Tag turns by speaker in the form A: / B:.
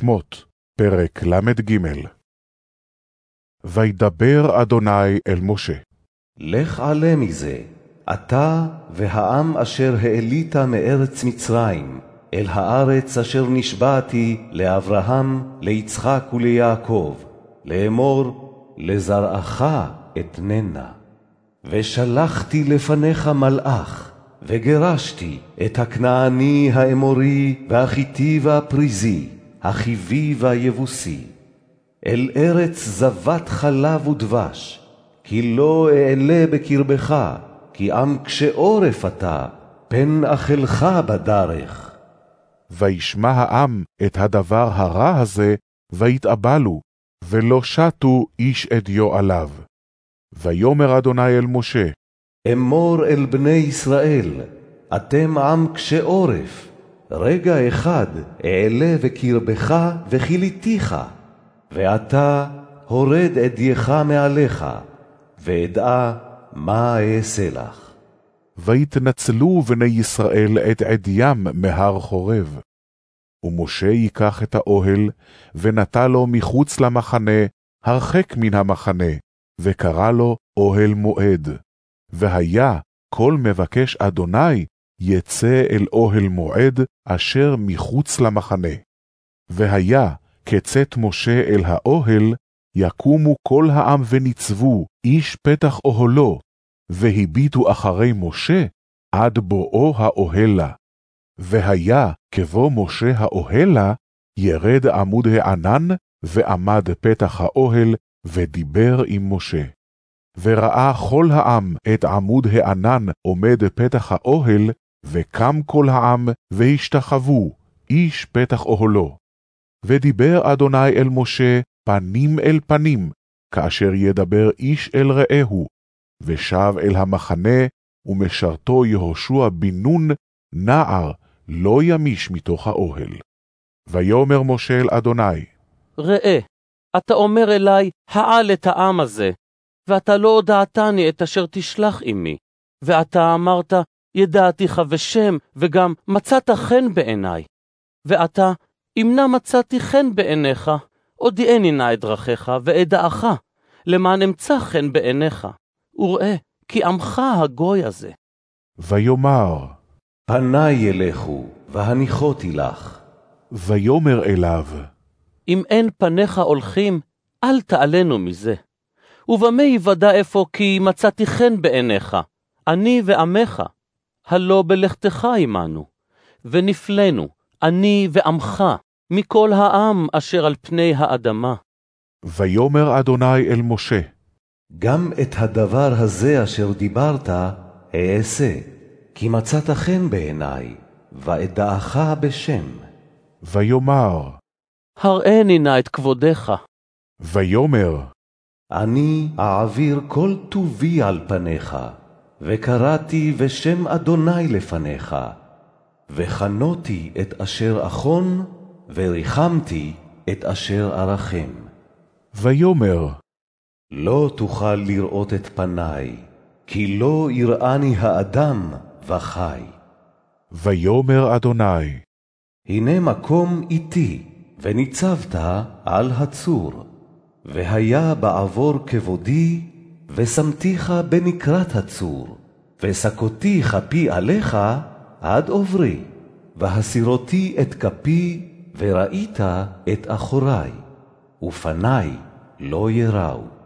A: שמות, פרק ל"ג וידבר אדוני אל משה.
B: לך עלה מזה, אתה והעם אשר העלית מארץ מצרים, אל הארץ אשר נשבעתי לאברהם, ליצחק וליעקב, לאמור, לזרעך אתננה. ושלחתי לפניך מלאך, וגירשתי את הכנעני האמורי, והחיתי והפריזי, החיבי והיבוסי, אל ארץ זבת חלב ודבש, כי לא אעלה בקרבך, כי עם קשה עורף אתה, פן אכלך בדרך.
A: וישמע העם את הדבר הרע הזה, ויתאבלו, ולא שתו איש את יועליו. ויאמר אדוני אל משה,
B: אמור אל בני ישראל, אתם עם קשה עורף, רגע אחד אעלה בקרבך וכיליתיך, ואתה הורד אדייך מעליך, ואדע מה אעשה לך.
A: ויתנצלו בני ישראל את עדיים מהר חורב. ומשה ייקח את האוהל, ונטע לו מחוץ למחנה, הרחק מן המחנה, וקרא לו אוהל מועד. והיה כל מבקש אדוני יצא אל אוהל מועד אשר מחוץ למחנה. והיה כצאת משה אל האוהל, יקומו כל העם וניצבו, איש פתח אוהלו, והביטו אחרי משה עד בואו האוהלה. והיה כבוא משה האוהלה, ירד עמוד הענן, ועמד פתח האוהל, ודיבר עם משה. וראה כל העם את עמוד הענן עומד פתח האוהל, וקם כל העם, והשתחוו, איש פתח אוהלו. ודיבר אדוני אל משה פנים אל פנים, כאשר ידבר איש אל רעהו, ושב אל המחנה, ומשרתו יהושע בן נון, נער, לא ימיש מתוך האוהל. ויאמר משה אל אדוני,
C: ראה, אתה אומר אלי, העל את העם הזה, ואתה לא הודעתני את אשר תשלח עמי. ואתה אמרת, ידעתיך ושם, וגם מצאת חן בעיני. ועתה, אם נא מצאתי חן בעיניך, הודיעני נא את דרכיך ואדעך, למען אמצא חן בעיניך, וראה, כי עמך הגוי הזה.
A: ויאמר,
B: פני ילכו, והניחותי לך.
A: ויאמר אליו,
C: אם אין פניך הולכים, אל תעלנו מזה. ובמה יוודע אפוא כי מצאתי חן בעיניך, אני ועמך, הלא בלכתך עמנו, ונפלנו, אני ועמך, מכל העם אשר על פני האדמה.
A: ויאמר אדוני אל משה,
B: גם את הדבר הזה אשר דיברת, אעשה, כי מצאת חן בעיני, ואדעך בשם.
A: ויאמר,
C: הראני נא את כבודך.
A: ויאמר,
B: אני אעביר כל טובי על פניך, וקראתי בשם אדוני לפניך, וחנותי את אשר אחון, וריחמתי את אשר ארחם.
A: ויאמר,
B: לא תוכל לראות את פניי, כי לא יראני האדם וחי.
A: ויאמר אדוני,
B: הנה מקום איתי, וניצבת על הצור. והיה בעבור כבודי, ושמתיך בנקרת הצור, וסקותי כפי עליך עד עוברי, והסירותי את כפי, וראית את אחורי, ופני לא יראו.